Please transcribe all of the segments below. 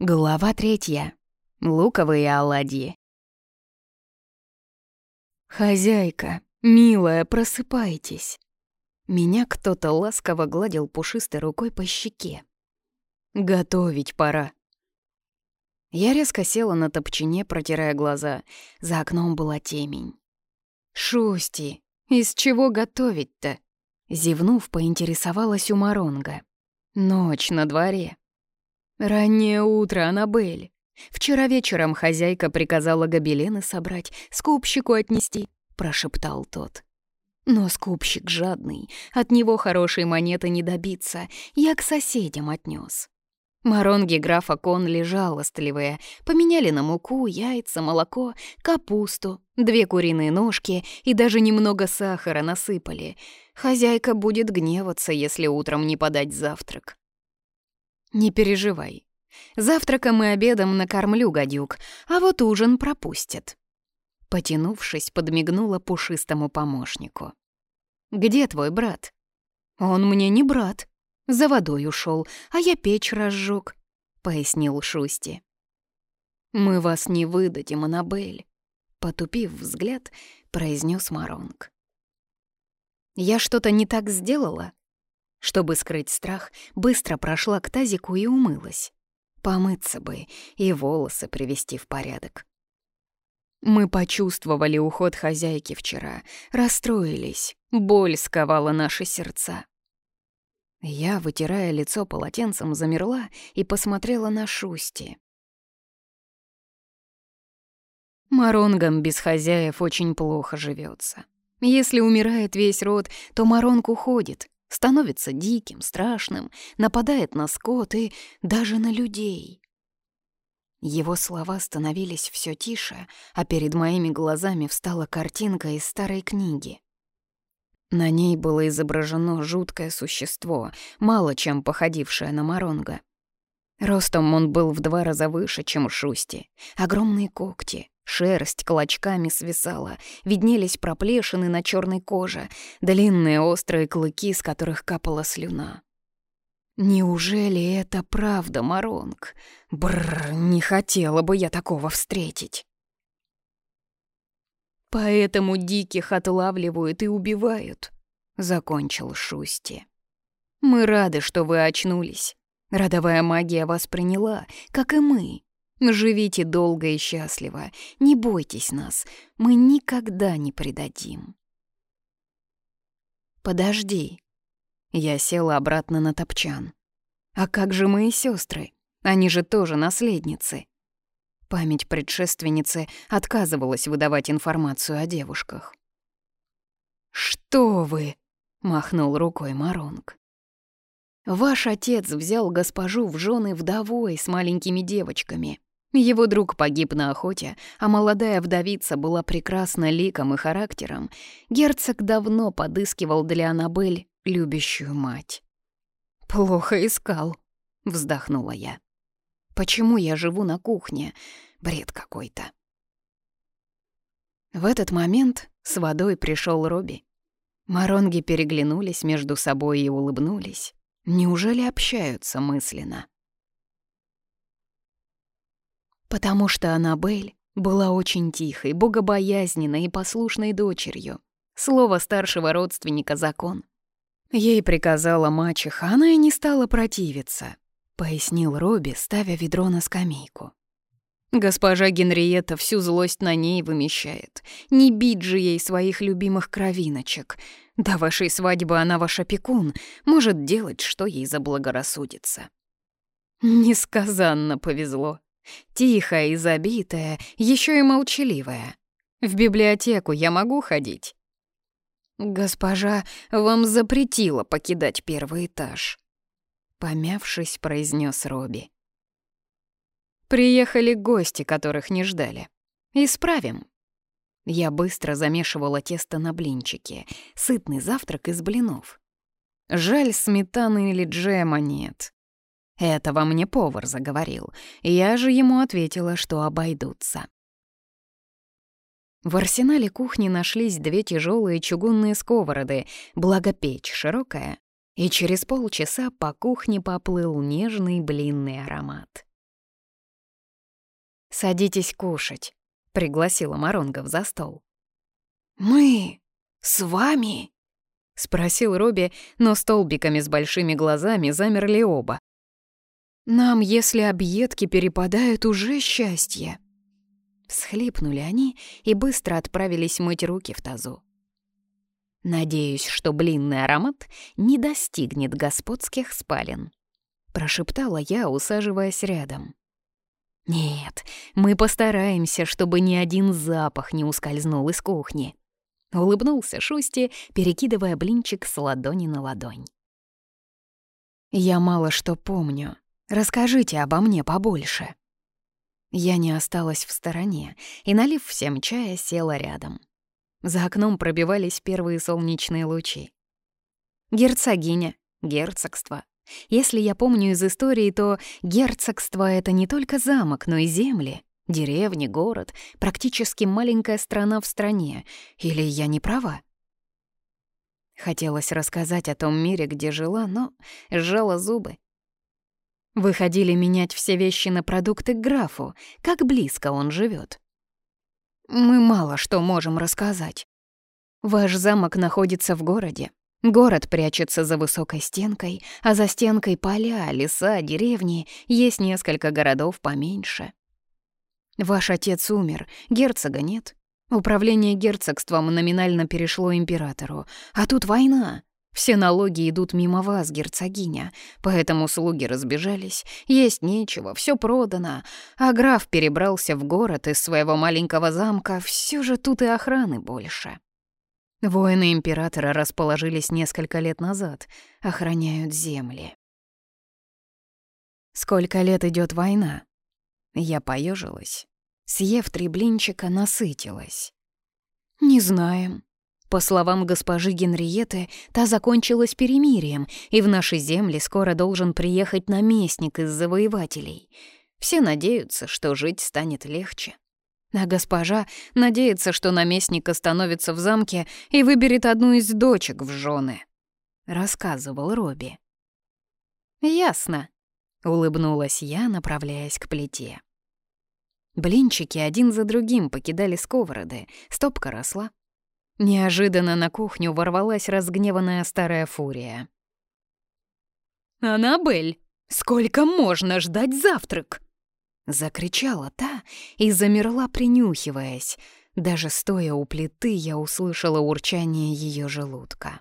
Глава третья. Луковые оладьи. «Хозяйка, милая, просыпайтесь!» Меня кто-то ласково гладил пушистой рукой по щеке. «Готовить пора!» Я резко села на топчине, протирая глаза. За окном была темень. «Шусти, из чего готовить-то?» Зевнув, поинтересовалась у Маронга. «Ночь на дворе. «Раннее утро, Аннабель. Вчера вечером хозяйка приказала гобелены собрать, скупщику отнести», — прошептал тот. «Но скупщик жадный, от него хорошей монеты не добиться, я к соседям отнес. Маронги графа Конли жалостливые, поменяли на муку, яйца, молоко, капусту, две куриные ножки и даже немного сахара насыпали. Хозяйка будет гневаться, если утром не подать завтрак. «Не переживай. Завтраком и обедом накормлю гадюк, а вот ужин пропустят». Потянувшись, подмигнула пушистому помощнику. «Где твой брат?» «Он мне не брат. За водой ушел, а я печь разжег», — пояснил Шусти. «Мы вас не выдадим, Аннабель», — потупив взгляд, произнес Маронг. «Я что-то не так сделала?» Чтобы скрыть страх, быстро прошла к тазику и умылась. Помыться бы и волосы привести в порядок. Мы почувствовали уход хозяйки вчера, расстроились, боль сковала наши сердца. Я, вытирая лицо полотенцем, замерла и посмотрела на Шусти. Маронгам без хозяев очень плохо живется. Если умирает весь род, то Маронг уходит, становится диким, страшным, нападает на скот и даже на людей. Его слова становились все тише, а перед моими глазами встала картинка из старой книги. На ней было изображено жуткое существо, мало чем походившее на Моронга. Ростом он был в два раза выше, чем Шусти. Огромные когти, Шерсть клочками свисала, виднелись проплешины на черной коже, длинные острые клыки, с которых капала слюна. Неужели это правда, Маронг? Бррр, не хотела бы я такого встретить. Поэтому диких отлавливают и убивают, закончил Шусти. Мы рады, что вы очнулись. Родовая магия вас приняла, как и мы. Живите долго и счастливо, не бойтесь нас, мы никогда не предадим. Подожди. Я села обратно на топчан. А как же мои сестры? Они же тоже наследницы. Память предшественницы отказывалась выдавать информацию о девушках. «Что вы?» — махнул рукой Маронг. «Ваш отец взял госпожу в жены вдовой с маленькими девочками. Его друг погиб на охоте, а молодая вдовица была прекрасна ликом и характером. Герцог давно подыскивал для Аннабель любящую мать. «Плохо искал», — вздохнула я. «Почему я живу на кухне? Бред какой-то». В этот момент с водой пришел Робби. Маронги переглянулись между собой и улыбнулись. Неужели общаются мысленно? Потому что Аннабель была очень тихой, богобоязненной и послушной дочерью. Слово старшего родственника — закон. Ей приказала мачеха, она и не стала противиться, — пояснил Робби, ставя ведро на скамейку. Госпожа Генриетта всю злость на ней вымещает. Не бить же ей своих любимых кровиночек. До вашей свадьбы она ваш опекун, может делать, что ей заблагорассудится. Несказанно повезло. Тихая и забитая, еще и молчаливая. В библиотеку я могу ходить? Госпожа вам запретила покидать первый этаж. Помявшись, произнес Робби. Приехали гости, которых не ждали. Исправим. Я быстро замешивала тесто на блинчики. Сытный завтрак из блинов. Жаль, сметаны или джема нет. Этого мне повар заговорил. Я же ему ответила, что обойдутся. В арсенале кухни нашлись две тяжелые чугунные сковороды, благо печь широкая, и через полчаса по кухне поплыл нежный блинный аромат. «Садитесь кушать», — пригласила Маронгов за стол. «Мы с вами?» — спросил Робби, но столбиками с большими глазами замерли оба. «Нам, если объедки перепадают, уже счастье». Всхлипнули они и быстро отправились мыть руки в тазу. «Надеюсь, что блинный аромат не достигнет господских спален», — прошептала я, усаживаясь рядом. «Нет, мы постараемся, чтобы ни один запах не ускользнул из кухни», — улыбнулся Шусти, перекидывая блинчик с ладони на ладонь. «Я мало что помню. Расскажите обо мне побольше». Я не осталась в стороне и, налив всем чая, села рядом. За окном пробивались первые солнечные лучи. Герцогиня, герцогство. Если я помню из истории, то герцогство — это не только замок, но и земли, деревни, город, практически маленькая страна в стране. Или я не права? Хотелось рассказать о том мире, где жила, но сжала зубы. Выходили менять все вещи на продукты к графу, как близко он живет. Мы мало что можем рассказать. Ваш замок находится в городе. Город прячется за высокой стенкой, а за стенкой поля, леса, деревни, есть несколько городов поменьше. Ваш отец умер, герцога нет. Управление герцогством номинально перешло императору, а тут война. Все налоги идут мимо вас, герцогиня, поэтому слуги разбежались, есть нечего, все продано, а граф перебрался в город из своего маленького замка, все же тут и охраны больше. Воины императора расположились несколько лет назад, охраняют земли. Сколько лет идет война? Я поежилась. Съев три блинчика, насытилась. Не знаем. По словам госпожи Генриеты, та закончилась перемирием, и в наши земли скоро должен приехать наместник из завоевателей. Все надеются, что жить станет легче. А госпожа надеется, что наместник остановится в замке и выберет одну из дочек в жены. Рассказывал Робби. «Ясно», — улыбнулась я, направляясь к плите. Блинчики один за другим покидали сковороды, стопка росла, Неожиданно на кухню ворвалась разгневанная старая фурия. «Аннабель, сколько можно ждать завтрак?» Закричала та и замерла, принюхиваясь. Даже стоя у плиты, я услышала урчание ее желудка.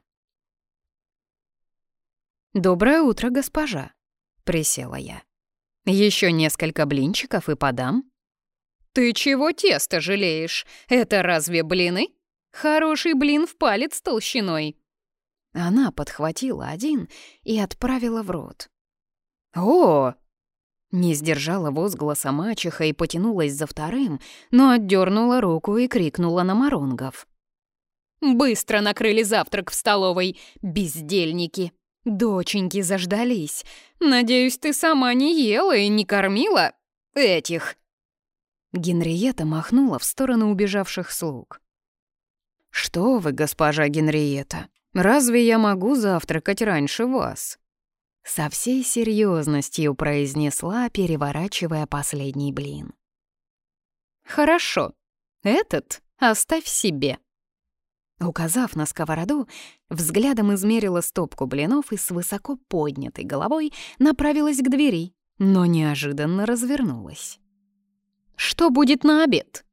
«Доброе утро, госпожа!» — присела я. Еще несколько блинчиков и подам». «Ты чего тесто жалеешь? Это разве блины?» Хороший блин в палец толщиной. Она подхватила один и отправила в рот. «О!» Не сдержала возгласа мачеха и потянулась за вторым, но отдернула руку и крикнула на Моронгов. «Быстро накрыли завтрак в столовой, бездельники! Доченьки заждались. Надеюсь, ты сама не ела и не кормила этих!» Генриетта махнула в сторону убежавших слуг. «Что вы, госпожа Генриетта, разве я могу завтракать раньше вас?» Со всей серьезностью произнесла, переворачивая последний блин. «Хорошо, этот оставь себе». Указав на сковороду, взглядом измерила стопку блинов и с высоко поднятой головой направилась к двери, но неожиданно развернулась. «Что будет на обед?»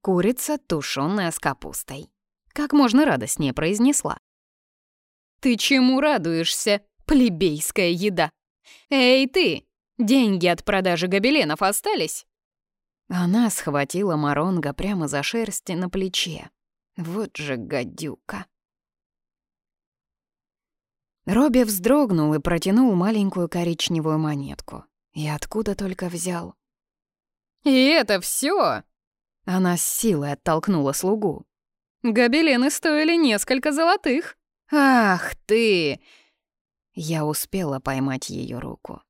«Курица, тушёная с капустой», как можно радостнее произнесла. «Ты чему радуешься, плебейская еда? Эй, ты, деньги от продажи гобеленов остались?» Она схватила Маронга прямо за шерсти на плече. Вот же гадюка. Робби вздрогнул и протянул маленькую коричневую монетку. И откуда только взял. «И это все? Она с силой оттолкнула слугу. Гобелены стоили несколько золотых. Ах ты! Я успела поймать ее руку.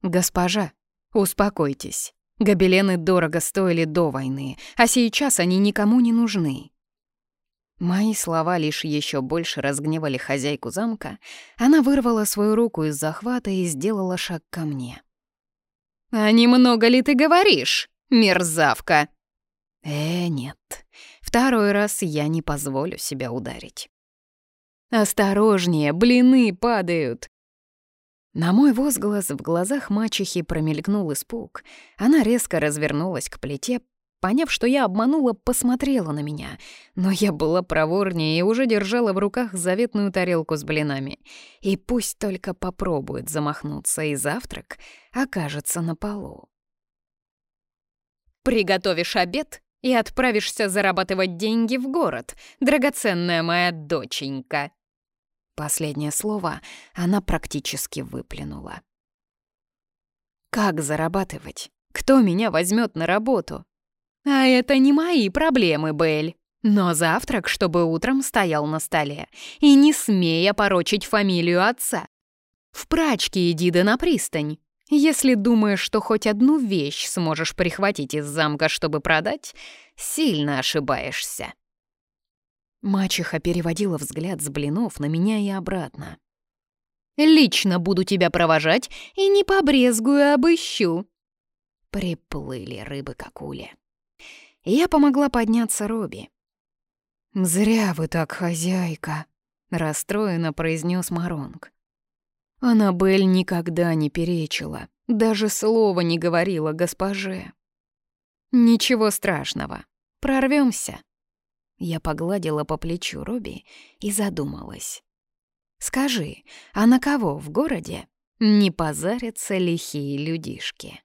Госпожа, успокойтесь. Гобелены дорого стоили до войны, а сейчас они никому не нужны. Мои слова лишь еще больше разгневали хозяйку замка. Она вырвала свою руку из захвата и сделала шаг ко мне. «А немного ли ты говоришь?» мерзавка!» «Э, нет, второй раз я не позволю себя ударить». «Осторожнее, блины падают!» На мой возглас в глазах мачехи промелькнул испуг. Она резко развернулась к плите, поняв, что я обманула, посмотрела на меня. Но я была проворнее и уже держала в руках заветную тарелку с блинами. И пусть только попробует замахнуться, и завтрак окажется на полу. «Приготовишь обед и отправишься зарабатывать деньги в город, драгоценная моя доченька», Последнее слово она практически выплюнула. «Как зарабатывать? Кто меня возьмет на работу?» «А это не мои проблемы, Белль. Но завтрак, чтобы утром стоял на столе. И не смей опорочить фамилию отца. В прачке иди да на пристань. Если думаешь, что хоть одну вещь сможешь прихватить из замка, чтобы продать, сильно ошибаешься». Мачеха переводила взгляд с блинов на меня и обратно. «Лично буду тебя провожать и не побрезгую обыщу». Приплыли рыбы как ули. Я помогла подняться Робби. «Зря вы так, хозяйка», — расстроенно произнес Маронг. Аннабель никогда не перечила, даже слова не говорила госпоже. «Ничего страшного, прорвемся. Я погладила по плечу Робби и задумалась. «Скажи, а на кого в городе не позарятся лихие людишки?»